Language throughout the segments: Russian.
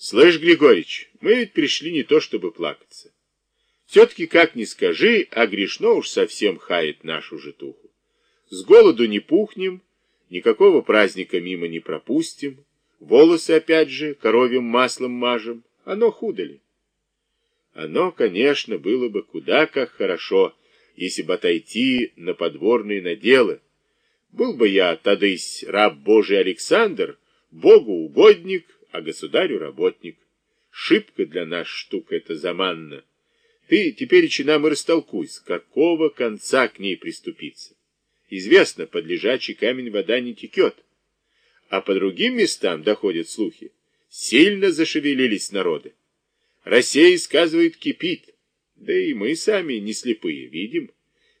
Слышь, Григорич, мы ведь пришли не то, чтобы плакаться. Все-таки, как ни скажи, а грешно уж совсем хает нашу житуху. С голоду не пухнем, никакого праздника мимо не пропустим, волосы опять же коровьим маслом мажем, оно худо ли? Оно, конечно, было бы куда как хорошо, если бы отойти на подворные наделы. Был бы я, тадысь, раб Божий Александр, Богу угодник, а государю работник. Шибко для нас штука эта заманна. Ты теперь нам и растолкуй, с какого конца к ней приступиться. Известно, под лежачий камень вода не текет. А по другим местам доходят слухи. Сильно зашевелились народы. Россия, сказывает, кипит. Да и мы сами не слепые, видим.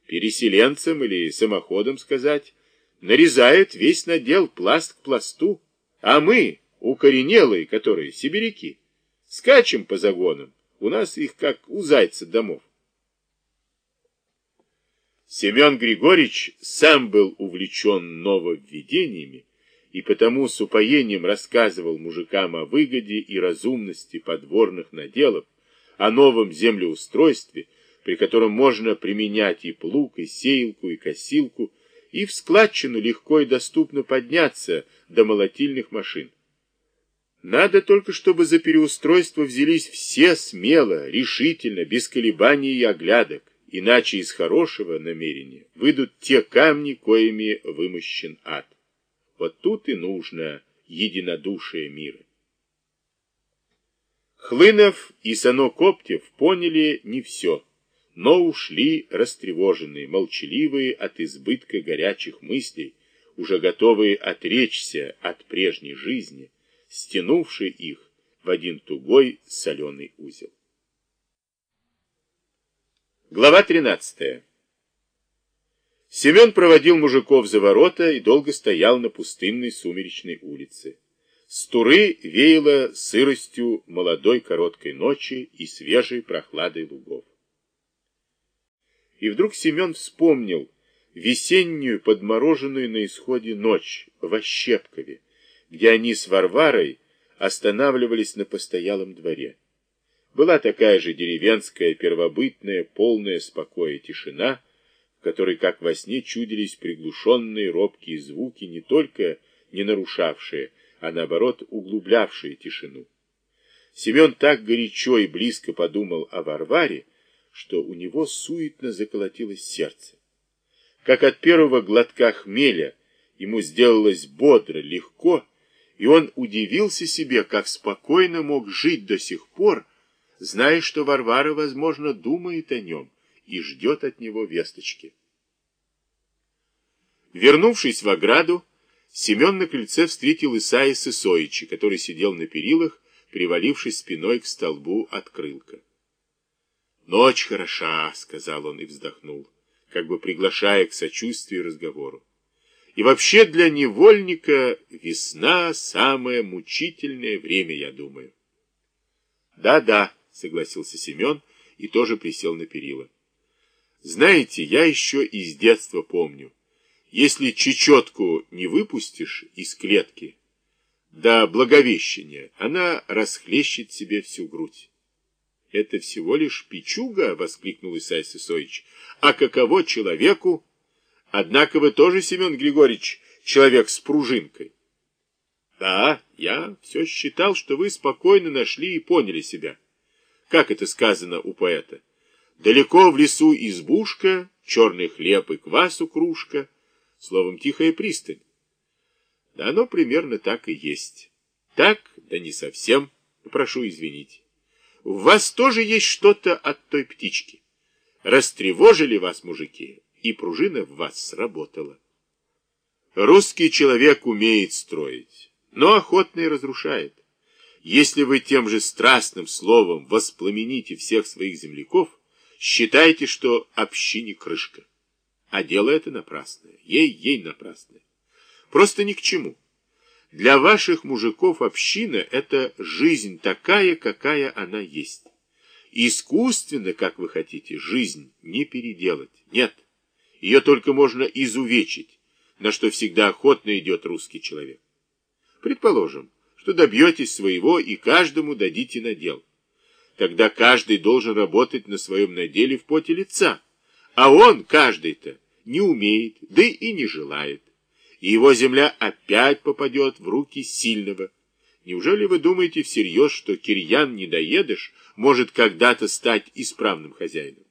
Переселенцам или самоходом сказать, нарезает весь надел пласт к пласту. А мы, укоренелые, которые сибиряки, скачем по загонам. У нас их как у зайца домов. Семен Григорьевич сам был увлечен нововведениями и потому с упоением рассказывал мужикам о выгоде и разумности подворных наделов, о новом землеустройстве, при котором можно применять и плуг, и сеялку, и косилку, и в складчину легко и доступно подняться до молотильных машин. Надо только, чтобы за переустройство взялись все смело, решительно, без колебаний и оглядок, иначе из хорошего намерения выйдут те камни, коими вымощен ад. Вот тут и нужно единодушие мира. Хлынов и Сано Коптев поняли не все, но ушли растревоженные, молчаливые от избытка горячих мыслей, уже готовые отречься от прежней жизни, стянувшей их в один тугой соленый узел. Глава 13. Семен проводил мужиков за ворота и долго стоял на пустынной сумеречной улице. С туры веяло сыростью молодой короткой ночи и свежей прохладой лугов. И вдруг Семен вспомнил весеннюю подмороженную на исходе ночь в Ощепкове, где они с Варварой останавливались на постоялом дворе. Была такая же деревенская, первобытная, полная спокоя тишина, в которой, как во сне, чудились приглушенные робкие звуки, не только не нарушавшие, а наоборот углублявшие тишину. Семен так горячо и близко подумал о Варваре, что у него суетно заколотилось сердце. Как от первого глотка хмеля ему сделалось бодро, легко, и он удивился себе, как спокойно мог жить до сих пор, зная, что Варвара, возможно, думает о нем и ждет от него весточки. Вернувшись в ограду, Семен на крыльце встретил Исаия Сысоича, который сидел на перилах, привалившись спиной к столбу от крылка. «Ночь хороша», — сказал он и вздохнул, как бы приглашая к сочувствию и разговору. И вообще для невольника весна — самое мучительное время, я думаю. Да-да, согласился Семен и тоже присел на перила. Знаете, я еще из детства помню. Если чечетку не выпустишь из клетки, до благовещения, она расхлещет себе всю грудь. «Это всего лишь печуга!» — воскликнул Исай Сысоич. «А каково человеку?» «Однако вы тоже, Семен Григорьевич, человек с пружинкой». «Да, я все считал, что вы спокойно нашли и поняли себя». Как это сказано у поэта? Далеко в лесу избушка, черный хлеб и квасу кружка, словом, тихая пристань. Да оно примерно так и есть. Так, да не совсем, прошу извинить. В вас тоже есть что-то от той птички. Растревожили вас, мужики, и пружина в вас сработала. Русский человек умеет строить, но охотно и разрушает. Если вы тем же страстным словом воспламените всех своих земляков, считайте, что общине крышка. А дело это напрасное, ей-ей напрасное. Просто ни к чему. Для ваших мужиков община — это жизнь такая, какая она есть. Искусственно, как вы хотите, жизнь не переделать. Нет, ее только можно изувечить, на что всегда охотно идет русский человек. Предположим, что добьетесь своего и каждому дадите надел. Тогда каждый должен работать на своем наделе в поте лица, а он, каждый-то, не умеет, да и не желает. И его земля опять попадет в руки сильного. Неужели вы думаете всерьез, что Кирьян недоедыш может когда-то стать исправным хозяином?